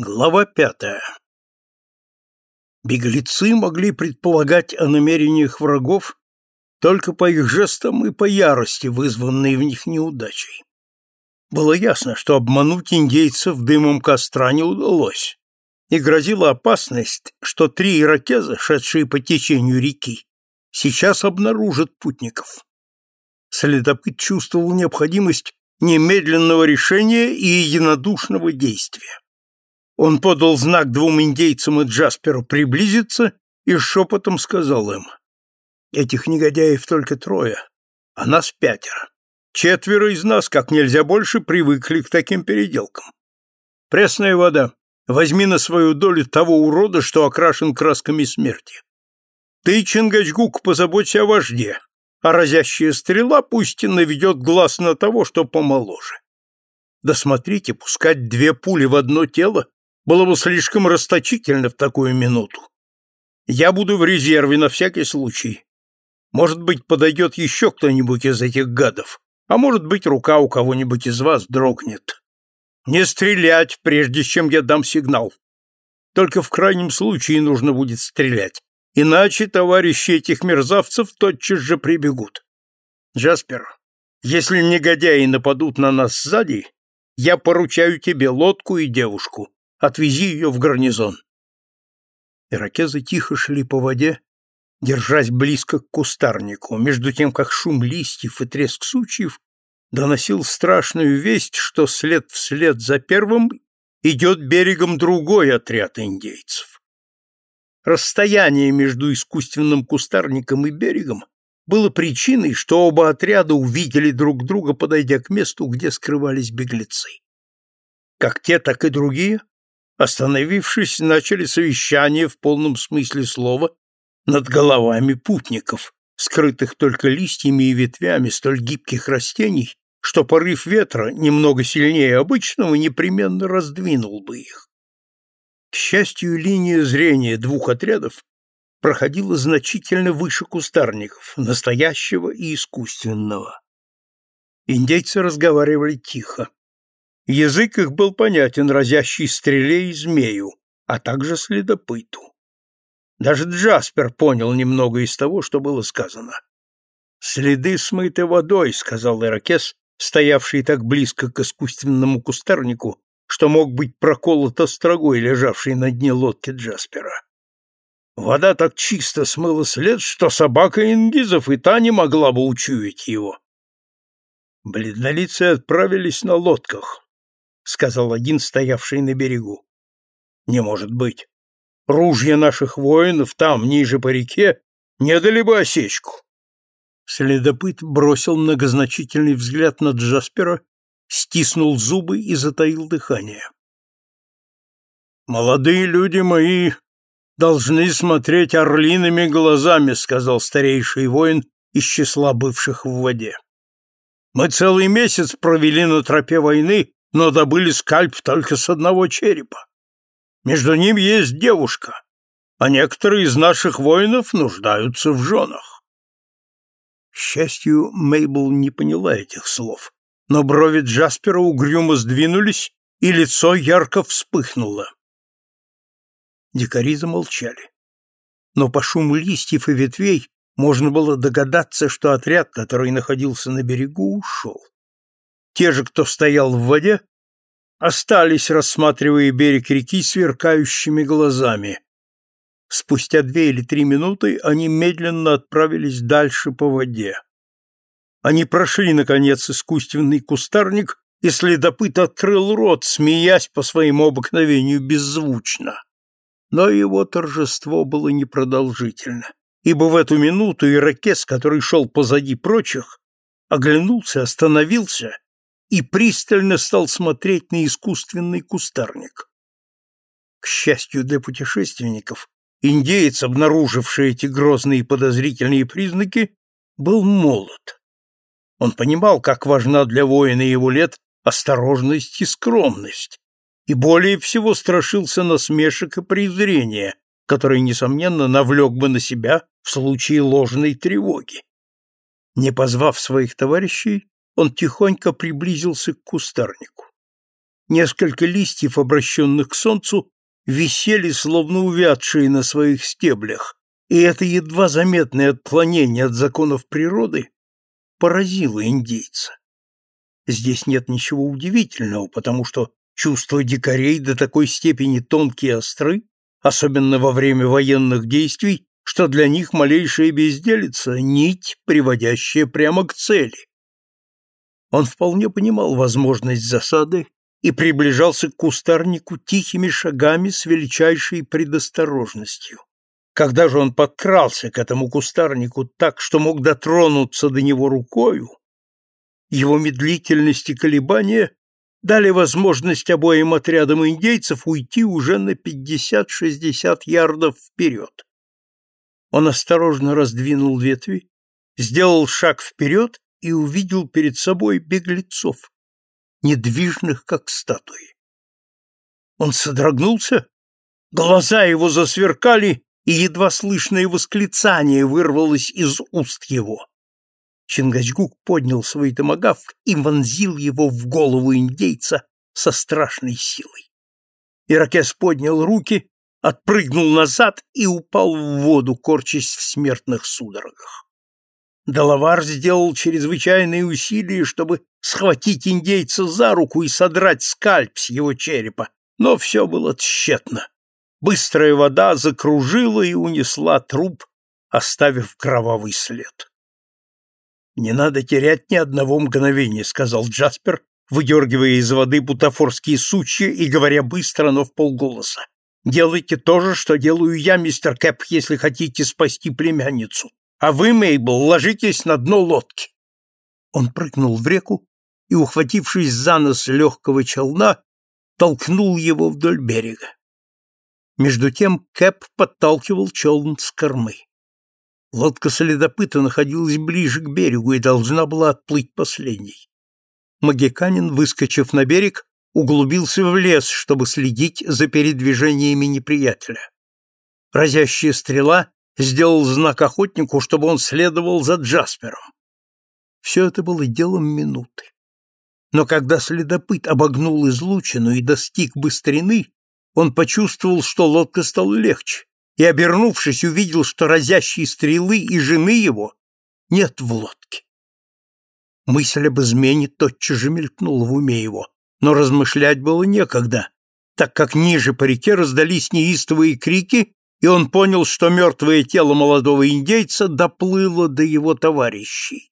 Глава пятая Беглецы могли предполагать о намерениях врагов только по их жестам и по ярости, вызванной в них неудачей. Было ясно, что обмануть индейцев дымом костра не удалось, и грозила опасность, что три иракеза, шедшие по течению реки, сейчас обнаружат путников. Следопыт чувствовал необходимость немедленного решения и единодушного действия. Он подал знак двум индейцам и Джасперу приблизиться и шепотом сказал им, «Этих негодяев только трое, а нас пятеро. Четверо из нас как нельзя больше привыкли к таким переделкам. Пресная вода, возьми на свою долю того урода, что окрашен красками смерти. Ты, Чингачгук, позаботься о вожде, а разящая стрела пусть наведет глаз на того, что помоложе. Да смотрите, пускать две пули в одно тело было бы слишком расточительно в такую минуту. Я буду в резерве на всякий случай. Может быть, подойдет еще кто-нибудь из этих гадов, а может быть, рука у кого-нибудь из вас дрогнет. Не стрелять, прежде чем я дам сигнал. Только в крайнем случае нужно будет стрелять, иначе товарищи этих мерзавцев тотчас же прибегут. Джаспер, если негодяи нападут на нас сзади, я поручаю тебе лодку и девушку. Отвези ее в гарнизон. Иракезы тихо шли по воде, держась близко к кустарнику, между тем, как шум листьев и треск сучьев доносил страшную весть, что след вслед за первым идет берегом другой отряд индейцев. Расстояние между искусственным кустарником и берегом было причиной, что оба отряда увидели друг друга, подойдя к месту, где скрывались беглецы. Как те, так и другие Остановившись, начали совещание в полном смысле слова над головами путников, скрытых только листьями и ветвями столь гибких растений, что порыв ветра, немного сильнее обычного, непременно раздвинул бы их. К счастью, линия зрения двух отрядов проходила значительно выше кустарников, настоящего и искусственного. Индейцы разговаривали тихо. Язык их был понятен разящей стреле и змею, а также следопыту. Даже Джаспер понял немного из того, что было сказано. «Следы смыты водой», — сказал Иракес, стоявший так близко к искусственному кустарнику, что мог быть проколот острогой, лежавший на дне лодки Джаспера. Вода так чисто смыла след, что собака ингизов и та не могла бы учуять его. Бледнолицы отправились на лодках, сказал один, стоявший на берегу. Не может быть. Ружья наших воинов там, ниже по реке, не дали бы осечку. Следопыт бросил многозначительный взгляд на Джаспера, стиснул зубы и затаил дыхание. «Молодые люди мои должны смотреть орлиными глазами», — сказал старейший воин из числа бывших в воде. «Мы целый месяц провели на тропе войны но добыли скальп только с одного черепа. Между ним есть девушка, а некоторые из наших воинов нуждаются в женах. К счастью, Мейбл не поняла этих слов, но брови Джаспера угрюмо сдвинулись, и лицо ярко вспыхнуло. Дикари замолчали. Но по шуму листьев и ветвей можно было догадаться, что отряд, который находился на берегу, ушел. Те же, кто стоял в воде, остались, рассматривая берег реки сверкающими глазами. Спустя две или три минуты они медленно отправились дальше по воде. Они прошли, наконец, искусственный кустарник, и следопыт открыл рот, смеясь по своему обыкновению беззвучно. Но его торжество было непродолжительно, ибо в эту минуту ирокез, который шел позади прочих, оглянулся, остановился и пристально стал смотреть на искусственный кустарник. К счастью для путешественников, индеец, обнаруживший эти грозные и подозрительные признаки, был молод. Он понимал, как важна для воина его лет осторожность и скромность, и более всего страшился насмешек и презрения, которые, несомненно, навлек бы на себя в случае ложной тревоги. Не позвав своих товарищей, он тихонько приблизился к кустарнику. Несколько листьев, обращенных к солнцу, висели, словно увядшие на своих стеблях, и это едва заметное отклонение от законов природы поразило индейца. Здесь нет ничего удивительного, потому что чувства дикарей до такой степени тонкие и остры, особенно во время военных действий, что для них малейшая безделица — нить, приводящая прямо к цели. Он вполне понимал возможность засады и приближался к кустарнику тихими шагами с величайшей предосторожностью. Когда же он подкрался к этому кустарнику так, что мог дотронуться до него рукою, его медлительность и колебания дали возможность обоим отрядам индейцев уйти уже на 50-60 ярдов вперед. Он осторожно раздвинул ветви, сделал шаг вперед и увидел перед собой беглецов, недвижных, как статуи. Он содрогнулся, глаза его засверкали, и едва слышное восклицание вырвалось из уст его. Чингачгук поднял свой томагавк и вонзил его в голову индейца со страшной силой. Иракес поднял руки, отпрыгнул назад и упал в воду, корчась в смертных судорогах. Далавар сделал чрезвычайные усилия, чтобы схватить индейца за руку и содрать скальп с его черепа, но все было тщетно. Быстрая вода закружила и унесла труп, оставив кровавый след. «Не надо терять ни одного мгновения», — сказал Джаспер, выдергивая из воды бутафорские сучья и говоря быстро, но в полголоса. «Делайте то же, что делаю я, мистер Кэп, если хотите спасти племянницу. А вы, Мейбл, ложитесь на дно лодки». Он прыгнул в реку и, ухватившись за нос легкого челна, толкнул его вдоль берега. Между тем Кэп подталкивал челн с кормы. Лодка следопыта находилась ближе к берегу и должна была отплыть последней. Магиканин, выскочив на берег, углубился в лес, чтобы следить за передвижениями неприятеля. Разящая стрела сделал знак охотнику, чтобы он следовал за Джаспером. Все это было делом минуты. Но когда следопыт обогнул излучину и достиг быстрины, он почувствовал, что лодка стала легче и, обернувшись, увидел, что разящие стрелы и жены его нет в лодке. Мысль об измене тотчас же мелькнула в уме его, но размышлять было некогда, так как ниже по реке раздались неистовые крики, и он понял, что мертвое тело молодого индейца доплыло до его товарищей.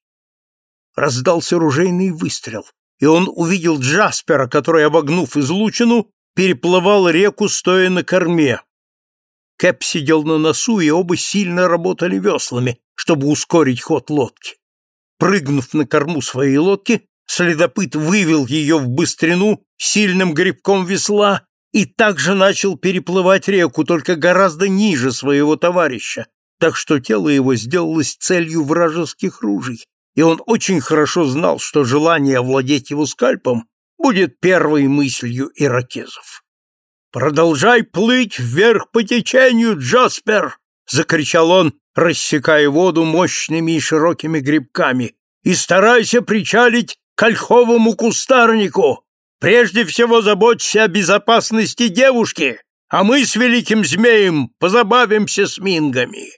Раздался ружейный выстрел, и он увидел Джаспера, который, обогнув излучину, переплывал реку, стоя на корме, Кэп сидел на носу, и оба сильно работали веслами, чтобы ускорить ход лодки. Прыгнув на корму своей лодки, следопыт вывел ее в быстрину сильным грибком весла и также начал переплывать реку, только гораздо ниже своего товарища, так что тело его сделалось целью вражеских ружей, и он очень хорошо знал, что желание овладеть его скальпом будет первой мыслью иракезов. «Продолжай плыть вверх по течению, Джаспер!» — закричал он, рассекая воду мощными и широкими грибками. «И старайся причалить к ольховому кустарнику! Прежде всего заботься о безопасности девушки, а мы с великим змеем позабавимся с мингами!»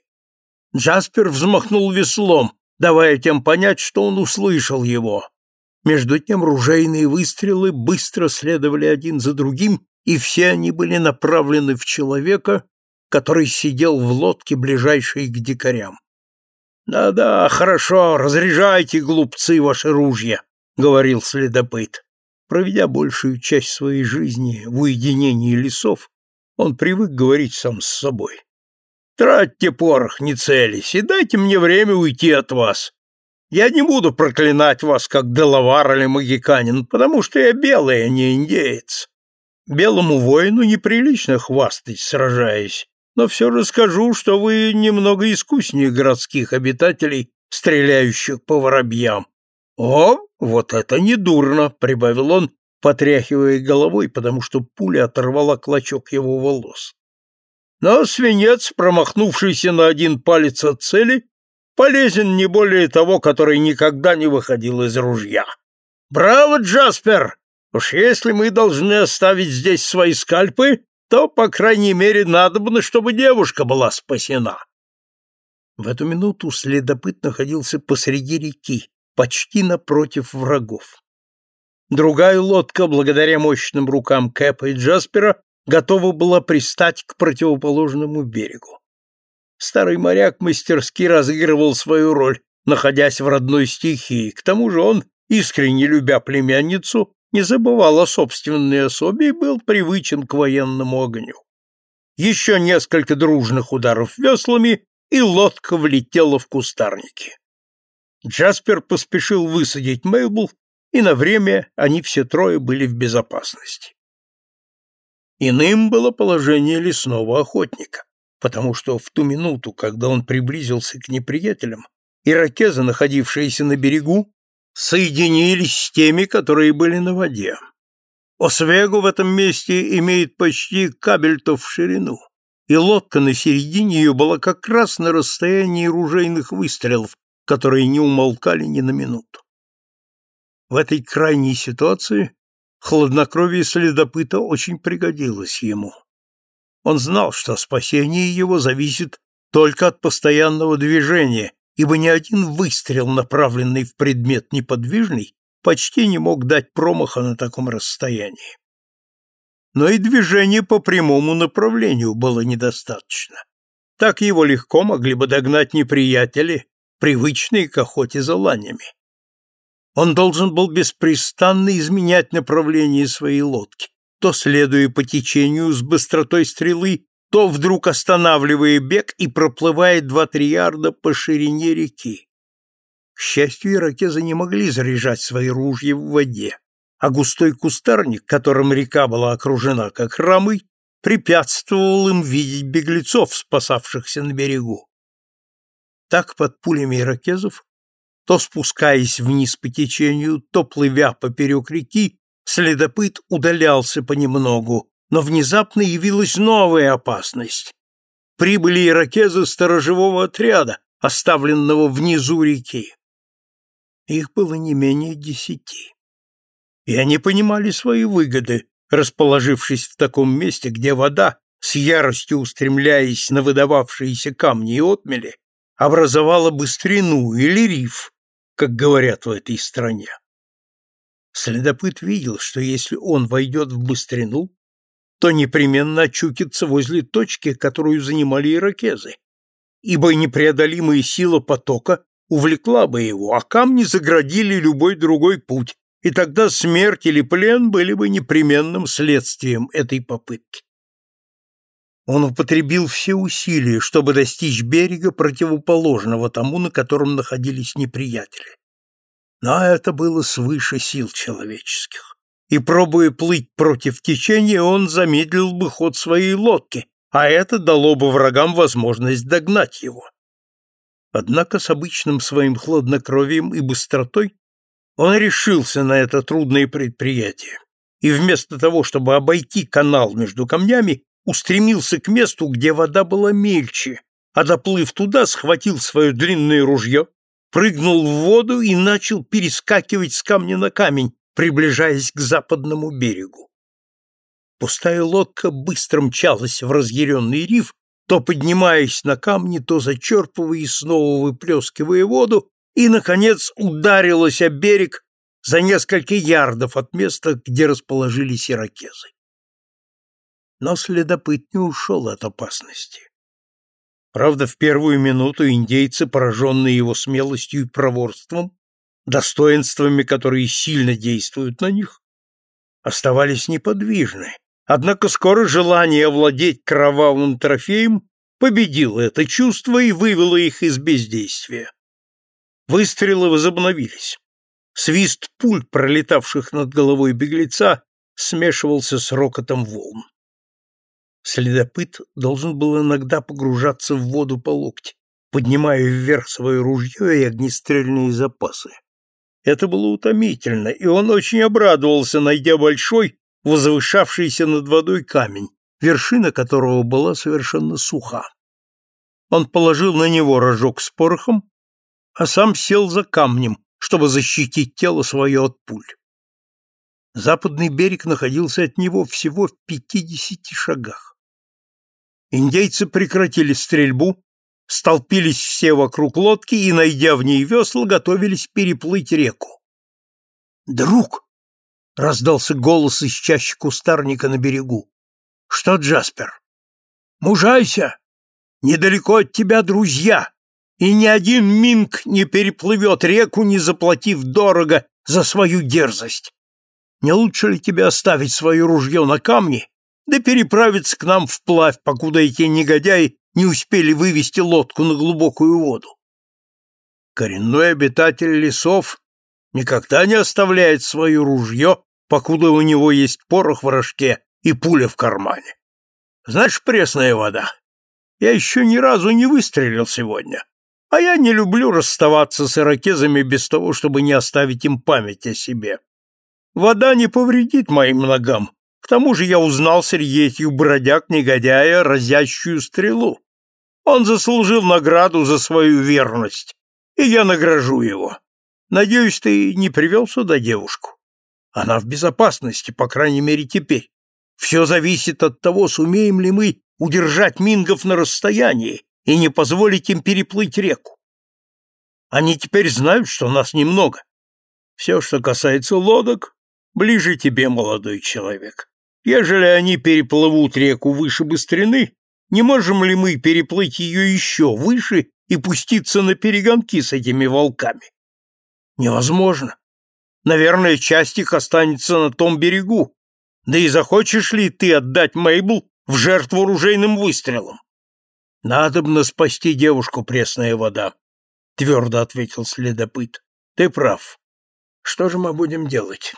Джаспер взмахнул веслом, давая тем понять, что он услышал его. Между тем ружейные выстрелы быстро следовали один за другим, и все они были направлены в человека, который сидел в лодке, ближайшей к дикарям. «Да-да, хорошо, разряжайте, глупцы, ваши ружья», — говорил следопыт. Проведя большую часть своей жизни в уединении лесов, он привык говорить сам с собой. «Тратьте порох, не целись, и дайте мне время уйти от вас. Я не буду проклинать вас, как Делавар или Магиканин, потому что я белый, а не индеец. Белому воину неприлично хвастать, сражаясь, но все расскажу, что вы немного искуснее городских обитателей, стреляющих по воробьям. О, вот это недурно, прибавил он, потряхивая головой, потому что пуля оторвала клочок его волос. Но свинец, промахнувшийся на один палец от цели, полезен не более того, который никогда не выходил из ружья. Браво, Джаспер! Уж если мы должны оставить здесь свои скальпы, то, по крайней мере, надобно, чтобы девушка была спасена. В эту минуту следопыт находился посреди реки, почти напротив врагов. Другая лодка, благодаря мощным рукам Кэпа и Джаспера, готова была пристать к противоположному берегу. Старый моряк мастерски разыгрывал свою роль, находясь в родной стихии. К тому же он, искренне любя племянницу, не забывал о собственной особе и был привычен к военному огню. Еще несколько дружных ударов веслами, и лодка влетела в кустарники. Джаспер поспешил высадить Мейбл, и на время они все трое были в безопасности. Иным было положение лесного охотника, потому что в ту минуту, когда он приблизился к неприятелям, иракезы, находившиеся на берегу, соединились с теми, которые были на воде. Освегу в этом месте имеет почти кабельто в ширину, и лодка на середине ее была как раз на расстоянии ружейных выстрелов, которые не умолкали ни на минуту. В этой крайней ситуации хладнокровие следопыта очень пригодилось ему. Он знал, что спасение его зависит только от постоянного движения, ибо ни один выстрел, направленный в предмет неподвижный, почти не мог дать промаха на таком расстоянии. Но и движение по прямому направлению было недостаточно. Так его легко могли бы догнать неприятели, привычные к охоте за ланями. Он должен был беспрестанно изменять направление своей лодки, то следуя по течению с быстротой стрелы, то вдруг останавливая бег и проплывая два-три ярда по ширине реки. К счастью, иракезы не могли заряжать свои ружья в воде, а густой кустарник, которым река была окружена как рамой, препятствовал им видеть беглецов, спасавшихся на берегу. Так под пулями иракезов, то спускаясь вниз по течению, то плывя поперек реки, следопыт удалялся понемногу, но внезапно явилась новая опасность. Прибыли иракезы сторожевого отряда, оставленного внизу реки. Их было не менее десяти. И они понимали свои выгоды, расположившись в таком месте, где вода, с яростью устремляясь на выдававшиеся камни и отмели, образовала быстрину или риф, как говорят в этой стране. Следопыт видел, что если он войдет в быстрину, то непременно очутится возле точки, которую занимали иракезы, ибо непреодолимая сила потока увлекла бы его, а камни заградили любой другой путь, и тогда смерть или плен были бы непременным следствием этой попытки. Он употребил все усилия, чтобы достичь берега, противоположного тому, на котором находились неприятели. Но это было свыше сил человеческих и, пробуя плыть против течения, он замедлил бы ход своей лодки, а это дало бы врагам возможность догнать его. Однако с обычным своим хладнокровием и быстротой он решился на это трудное предприятие и вместо того, чтобы обойти канал между камнями, устремился к месту, где вода была мельче, а доплыв туда, схватил свое длинное ружье, прыгнул в воду и начал перескакивать с камня на камень, приближаясь к западному берегу. Пустая лодка быстро мчалась в разъяренный риф, то поднимаясь на камни, то зачерпывая и снова выплескивая воду, и, наконец, ударилась о берег за несколько ярдов от места, где расположились иракезы. Но следопыт не ушел от опасности. Правда, в первую минуту индейцы, пораженные его смелостью и проворством, достоинствами, которые сильно действуют на них, оставались неподвижны. Однако скоро желание овладеть кровавым трофеем победило это чувство и вывело их из бездействия. Выстрелы возобновились. Свист пуль, пролетавших над головой беглеца, смешивался с рокотом волн. Следопыт должен был иногда погружаться в воду по локти, поднимая вверх свое ружье и огнестрельные запасы. Это было утомительно, и он очень обрадовался, найдя большой, возвышавшийся над водой камень, вершина которого была совершенно суха. Он положил на него рожок с порохом, а сам сел за камнем, чтобы защитить тело свое от пуль. Западный берег находился от него всего в пятидесяти шагах. Индейцы прекратили стрельбу, столпились все вокруг лодки и, найдя в ней весла, готовились переплыть реку. «Друг!» — раздался голос из чащи кустарника на берегу. «Что, Джаспер?» «Мужайся! Недалеко от тебя друзья, и ни один минг не переплывет реку, не заплатив дорого за свою дерзость. Не лучше ли тебе оставить свое ружье на камне, да переправиться к нам вплавь, покуда эти негодяи не успели вывести лодку на глубокую воду? Коренной обитатель лесов никогда не оставляет свое ружье, покуда у него есть порох в рожке и пуля в кармане. Знаешь, пресная вода, я еще ни разу не выстрелил сегодня, а я не люблю расставаться с иракезами без того, чтобы не оставить им память о себе. Вода не повредит моим ногам, к тому же я узнал этих бродяг-негодяя разящую стрелу. Он заслужил награду за свою верность, и я награжу его. Надеюсь, ты не привел сюда девушку? Она в безопасности, по крайней мере, теперь. Все зависит от того, сумеем ли мы удержать мингов на расстоянии и не позволить им переплыть реку. Они теперь знают, что нас немного. Все, что касается лодок, ближе тебе, молодой человек. Ежели они переплывут реку выше быстрины, не можем ли мы переплыть ее еще выше и пуститься на перегонки с этими волками? Невозможно. Наверное, часть их останется на том берегу. Да и захочешь ли ты отдать Мейбл в жертву ружейным выстрелом? Надобно спасти девушку, пресная вода, твердо ответил следопыт. Ты прав. Что же мы будем делать?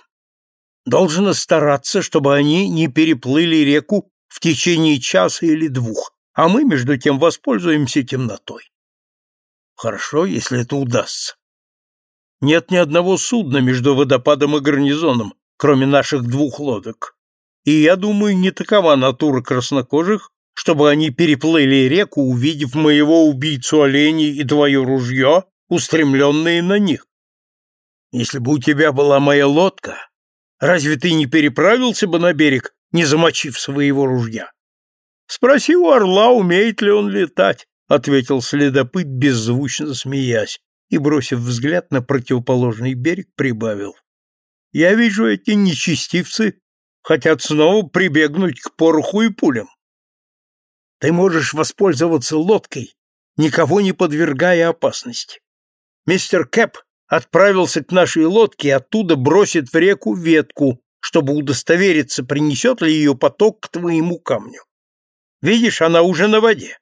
Должно стараться, чтобы они не переплыли реку в течение часа или двух, а мы, между тем, воспользуемся темнотой. Хорошо, если это удастся. Нет ни одного судна между водопадом и гарнизоном, кроме наших двух лодок. И я думаю, не такова натура краснокожих, чтобы они переплыли реку, увидев моего убийцу оленей и твое ружье, устремленные на них. Если бы у тебя была моя лодка, Разве ты не переправился бы на берег, не замочив своего ружья? Спроси у орла, умеет ли он летать, ответил следопыт, беззвучно смеясь, и, бросив взгляд на противоположный берег, прибавил. Я вижу, эти нечестивцы хотят снова прибегнуть к пороху и пулям. Ты можешь воспользоваться лодкой, никого не подвергая опасности. Мистер Кэп отправился к нашей лодке и оттуда бросит в реку ветку, чтобы удостовериться, принесет ли ее поток к твоему камню. Видишь, она уже на воде.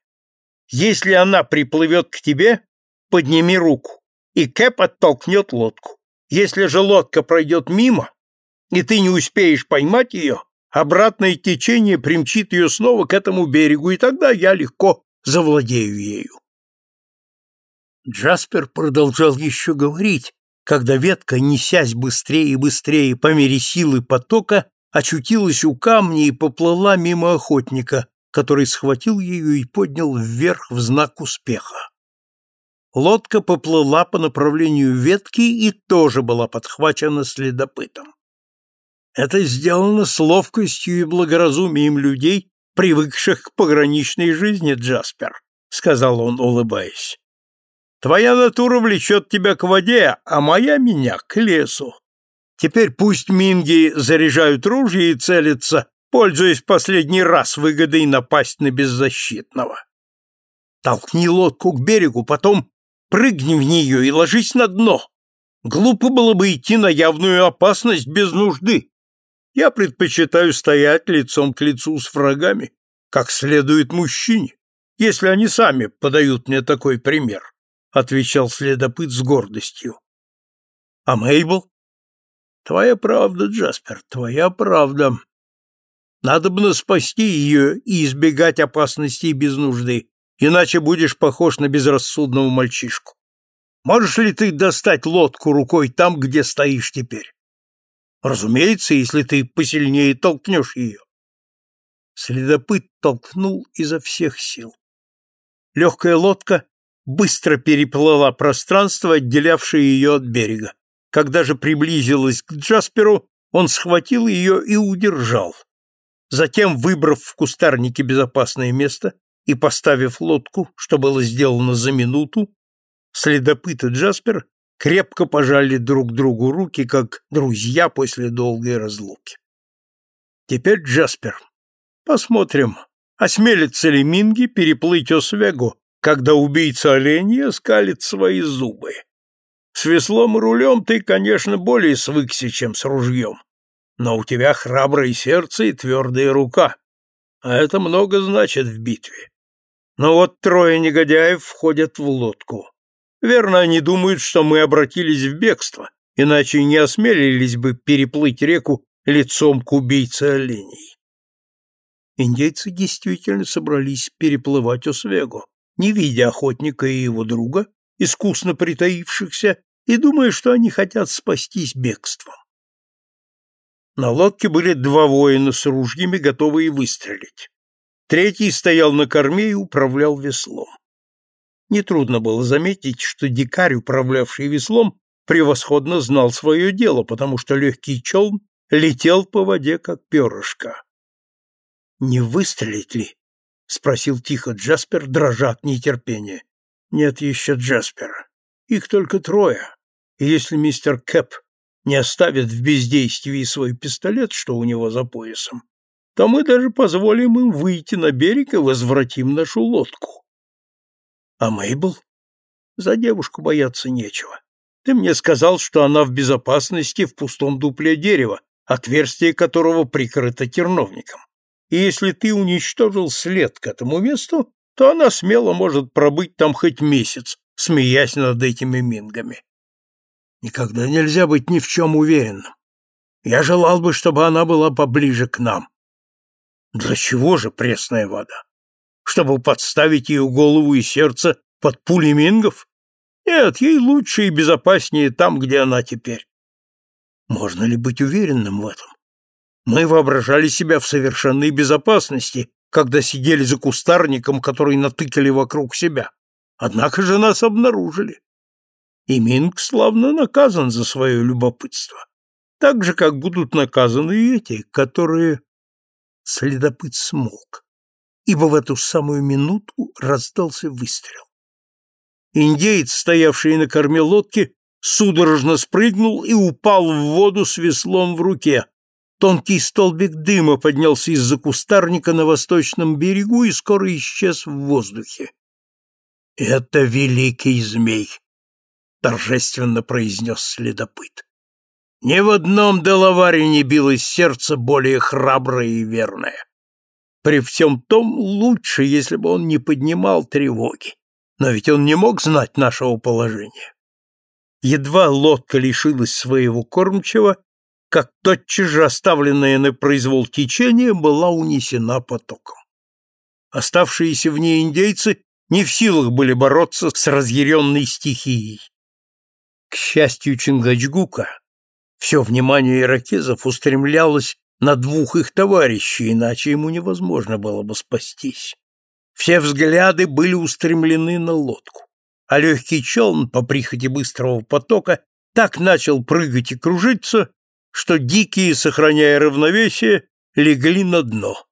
Если она приплывет к тебе, подними руку, и Кэп оттолкнет лодку. Если же лодка пройдет мимо, и ты не успеешь поймать ее, обратное течение примчит ее снова к этому берегу, и тогда я легко завладею ею. Джаспер продолжал еще говорить, когда ветка, несясь быстрее и быстрее по мере силы потока, очутилась у камня и поплыла мимо охотника, который схватил ее и поднял вверх в знак успеха. Лодка поплыла по направлению ветки и тоже была подхвачена следопытом. Это сделано с ловкостью и благоразумием людей, привыкших к пограничной жизни, Джаспер, сказал он, улыбаясь. Твоя натура влечет тебя к воде, а моя меня к лесу. Теперь пусть минги заряжают ружья и целятся, пользуясь последний раз выгодой напасть на беззащитного. Толкни лодку к берегу, потом прыгни в нее и ложись на дно. Глупо было бы идти на явную опасность без нужды. Я предпочитаю стоять лицом к лицу с врагами, как следует мужчине, если они сами подают мне такой пример. — отвечал следопыт с гордостью. — А Мейбл? — Твоя правда, Джаспер, твоя правда. Надо бы спасти ее и избегать опасностей без нужды, иначе будешь похож на безрассудного мальчишку. Можешь ли ты достать лодку рукой там, где стоишь теперь? Разумеется, если ты посильнее толкнешь ее. Следопыт толкнул изо всех сил. Легкая лодка быстро переплыла пространство, отделявшее ее от берега. Когда же приблизилась к Джасперу, он схватил ее и удержал. Затем, выбрав в кустарнике безопасное место и поставив лодку, что было сделано за минуту, следопыт и Джаспер крепко пожали друг другу руки, как друзья после долгой разлуки. Теперь Джаспер. Посмотрим, осмелится ли Минги переплыть Освегу, когда убийца оленя скалит свои зубы. С веслом и рулем ты, конечно, более свыкся, чем с ружьем. Но у тебя храброе сердце и твердая рука. А это много значит в битве. Но вот трое негодяев входят в лодку. Верно, они думают, что мы обратились в бегство, иначе не осмелились бы переплыть реку лицом к убийце оленей. Индейцы действительно собрались переплывать Освегу, не видя охотника и его друга, искусно притаившихся, и думая, что они хотят спастись бегством. На лодке были два воина с ружьями, готовые выстрелить. Третий стоял на корме и управлял веслом. Нетрудно было заметить, что дикарь, управлявший веслом, превосходно знал свое дело, потому что легкий челн летел по воде, как перышко. «Не выстрелить ли?» — спросил тихо Джаспер, дрожа от нетерпения. «Нет еще Джаспера. Их только трое. И если мистер Кэп не оставит в бездействии свой пистолет, что у него за поясом, то мы даже позволим им выйти на берег и возвратим нашу лодку. А Мейбл? За девушку бояться нечего. Ты мне сказал, что она в безопасности в пустом дупле дерева, отверстие которого прикрыто терновником. И если ты уничтожил след к этому месту, то она смело может пробыть там хоть месяц, смеясь над этими мингами. Никогда нельзя быть ни в чем уверенным. Я желал бы, чтобы она была поближе к нам. Для чего же пресная вода? Чтобы подставить ее голову и сердце под пули мингов? Нет, ей лучше и безопаснее там, где она теперь. Можно ли быть уверенным в этом? Мы воображали себя в совершенной безопасности, когда сидели за кустарником, который натыкали вокруг себя. Однако же нас обнаружили. И Минг славно наказан за свое любопытство. Так же, как будут наказаны и эти, которые... Следопыт смолк, ибо в эту самую минуту раздался выстрел. Индеец, стоявший на корме лодки, судорожно спрыгнул и упал в воду с веслом в руке, Тонкий столбик дыма поднялся из-за кустарника на восточном берегу и скоро исчез в воздухе. «Это великий змей», — торжественно произнес следопыт. «Ни в одном Делаваре не билось сердце более храброе и верное. При всем том лучше, если бы он не поднимал тревоги, но ведь он не мог знать нашего положения. Едва лодка лишилась своего кормчего, как тотчас же оставленная на произвол течения была унесена потоком. Оставшиеся в ней индейцы не в силах были бороться с разъяренной стихией. К счастью Чингачгука, все внимание иракезов устремлялось на двух их товарищей, иначе ему невозможно было бы спастись. Все взгляды были устремлены на лодку, а легкий челн по прихоти быстрого потока так начал прыгать и кружиться, что дикие, сохраняя равновесие, легли на дно.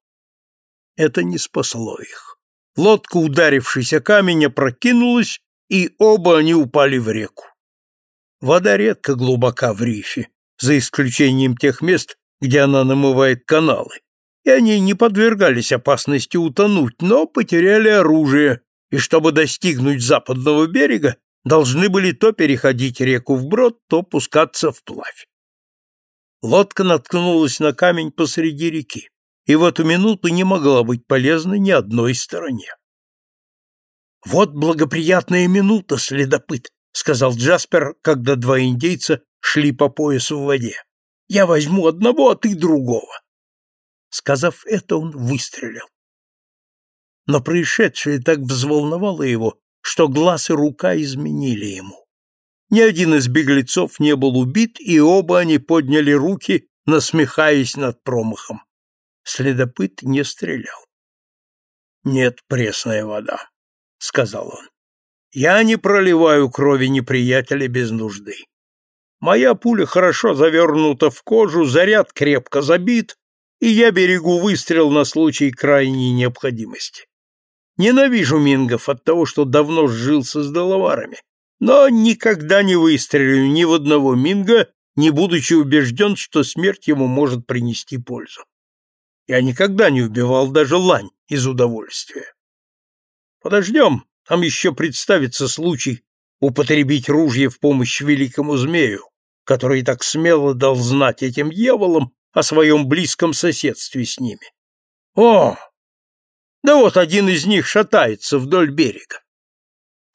Это не спасло их. Лодка, ударившись о камень, опрокинулась, и оба они упали в реку. Вода редко глубока в рифе, за исключением тех мест, где она намывает каналы, и они не подвергались опасности утонуть, но потеряли оружие, и чтобы достигнуть западного берега, должны были то переходить реку вброд, то пускаться вплавь. Лодка наткнулась на камень посреди реки, и в эту минуту не могла быть полезна ни одной стороне. «Вот благоприятная минута, следопыт», — сказал Джаспер, когда два индейца шли по поясу в воде. «Я возьму одного, а ты другого». Сказав это, он выстрелил. Но происшедшее так взволновало его, что глаз и рука изменили ему. Ни один из беглецов не был убит, и оба они подняли руки, насмехаясь над промахом. Следопыт не стрелял. «Нет, пресная вода», — сказал он. «Я не проливаю крови неприятеля без нужды. Моя пуля хорошо завернута в кожу, заряд крепко забит, и я берегу выстрел на случай крайней необходимости. Ненавижу мингов от того, что давно сжился с доловарами, но никогда не выстрелю ни в одного минга, не будучи убежден, что смерть ему может принести пользу. Я никогда не убивал даже лань из удовольствия. Подождем, нам еще представится случай употребить ружье в помощь великому змею, который так смело дал знать этим дьяволам о своем близком соседстве с ними. О, да вот один из них шатается вдоль берега.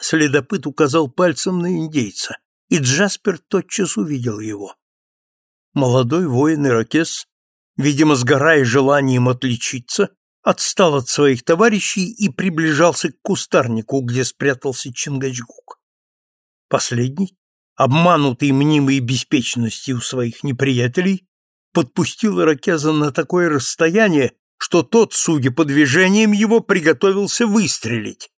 Следопыт указал пальцем на индейца, и Джаспер тотчас увидел его. Молодой воин-ирокез, видимо, сгорая желанием отличиться, отстал от своих товарищей и приближался к кустарнику, где спрятался Чингачгук. Последний, обманутый мнимой беспечностью своих неприятелей, подпустил ирокеза на такое расстояние, что тот, судя по движениям его, приготовился выстрелить.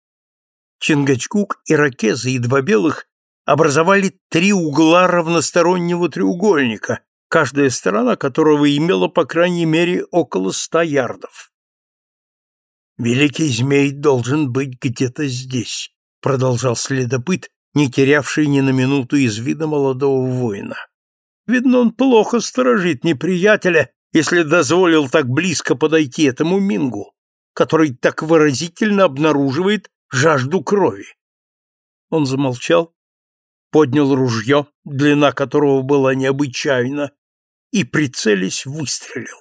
Чингачгук, ирокезы и два белых образовали три угла равностороннего треугольника, каждая сторона которого имела по крайней мере около ста ярдов. «Великий змей должен быть где-то здесь», — продолжал следопыт, не терявший ни на минуту из вида молодого воина. «Видно, он плохо сторожит неприятеля если дозволил так близко подойти этому Мингу, который так выразительно обнаруживает жажду крови. Он замолчал, поднял ружье, длина которого была необычайна, и, прицелясь, выстрелил.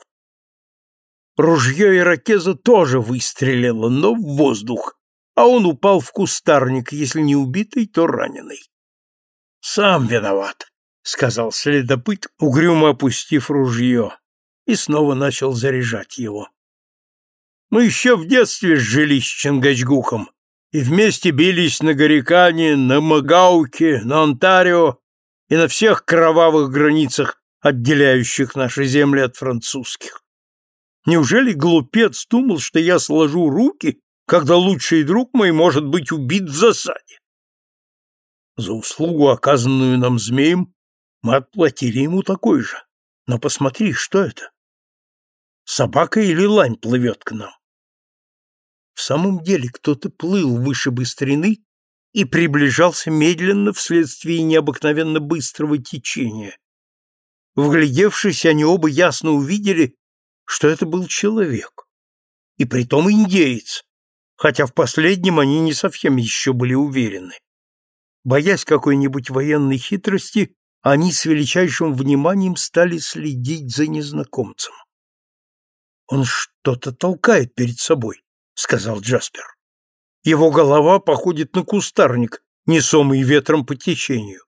Ружье иракеза тоже выстрелило, но в воздух, а он упал в кустарник, если не убитый, то раненый. «Сам виноват», — сказал следопыт, угрюмо опустив ружье и снова начал заряжать его. Мы еще в детстве жили с Чингачгуком и вместе бились на Горикане, на Магауке, на Онтарио и на всех кровавых границах, отделяющих наши земли от французских. Неужели глупец думал, что я сложу руки, когда лучший друг мой может быть убит в засаде? За услугу, оказанную нам змеем, мы отплатили ему такой же. Но посмотри, что это? Собака или лань плывет к нам? В самом деле кто-то плыл выше быстрины и приближался медленно вследствие необыкновенно быстрого течения. Вглядевшись, они оба ясно увидели, что это был человек, и притом индеец, хотя в последнем они не совсем еще были уверены. Боясь какой-нибудь военной хитрости, они с величайшим вниманием стали следить за незнакомцем. Он что-то толкает перед собой, сказал Джаспер. Его голова походит на кустарник, несомый ветром по течению.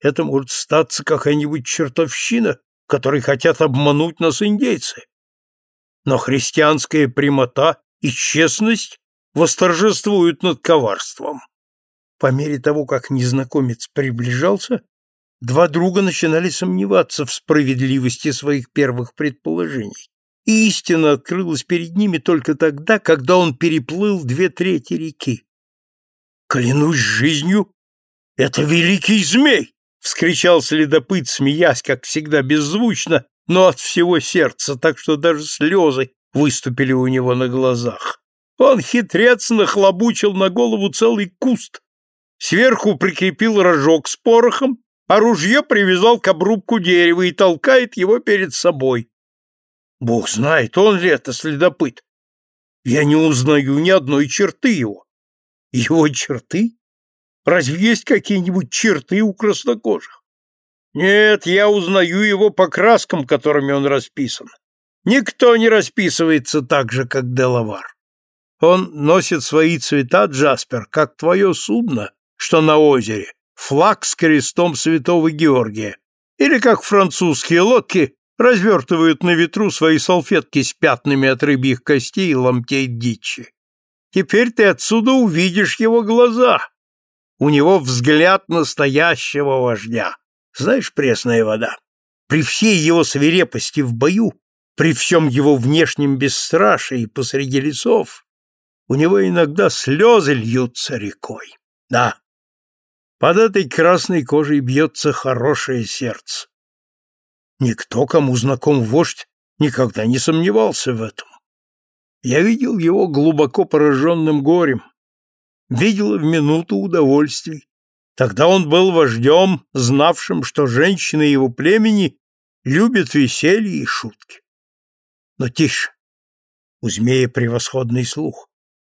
Это может статься какая-нибудь чертовщина, которой хотят обмануть нас индейцы. Но христианская прямота и честность восторжествуют над коварством. По мере того, как незнакомец приближался, два друга начинали сомневаться в справедливости своих первых предположений и истина открылась перед ними только тогда, когда он переплыл две трети реки. «Клянусь жизнью, это великий змей!» — вскричал следопыт, смеясь, как всегда, беззвучно, но от всего сердца, так что даже слезы выступили у него на глазах. Он хитрец нахлобучил на голову целый куст, сверху прикрепил рожок с порохом, а ружье привязал к обрубку дерева и толкает его перед собой. Бог знает, он ли это следопыт. Я не узнаю ни одной черты его. Его черты? Разве есть какие-нибудь черты у краснокожих? Нет, я узнаю его по краскам, которыми он расписан. Никто не расписывается так же, как Делавар. Он носит свои цвета, Джаспер, как твое судно, что на озере, флаг с крестом святого Георгия, или как французские лодки развертывают на ветру свои салфетки с пятнами от рыбьих костей и ломтей дичи. Теперь ты отсюда увидишь его глаза. У него взгляд настоящего вождя. Знаешь, пресная вода, при всей его свирепости в бою, при всем его внешнем бесстрашии посреди лесов, у него иногда слезы льются рекой. Да, Под этой красной кожей бьется хорошее сердце. Никто, кому знаком вождь, никогда не сомневался в этом. Я видел его глубоко пораженным горем, видел в минуту удовольствий. Тогда он был вождем, знавшим, что женщины его племени любят веселье и шутки. Но тише. У змея превосходный слух.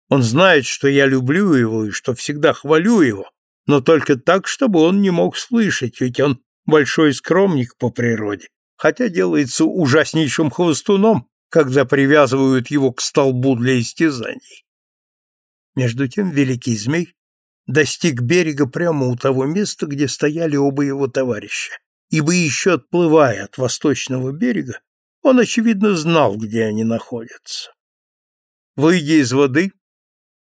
Он знает, что я люблю его и что всегда хвалю его, но только так, чтобы он не мог слышать, ведь он большой скромник по природе, хотя делается ужаснейшим хвостуном, когда привязывают его к столбу для истязаний. Между тем великий змей достиг берега прямо у того места, где стояли оба его товарища, ибо еще отплывая от восточного берега, он, очевидно, знал, где они находятся. Выйдя из воды,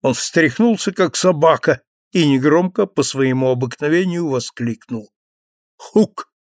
он встряхнулся, как собака, и негромко по своему обыкновению воскликнул. «Хук!»